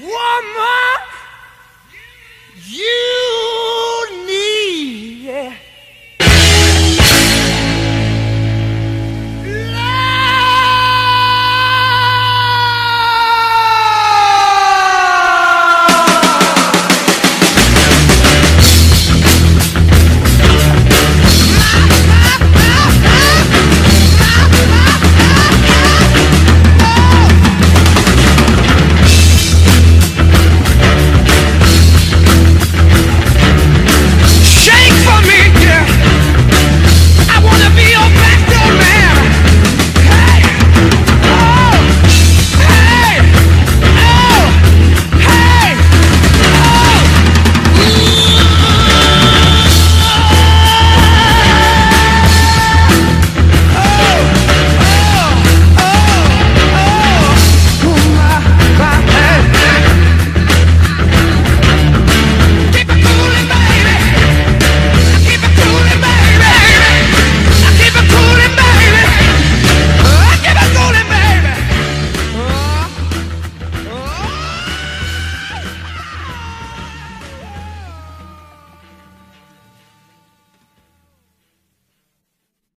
Woman, you.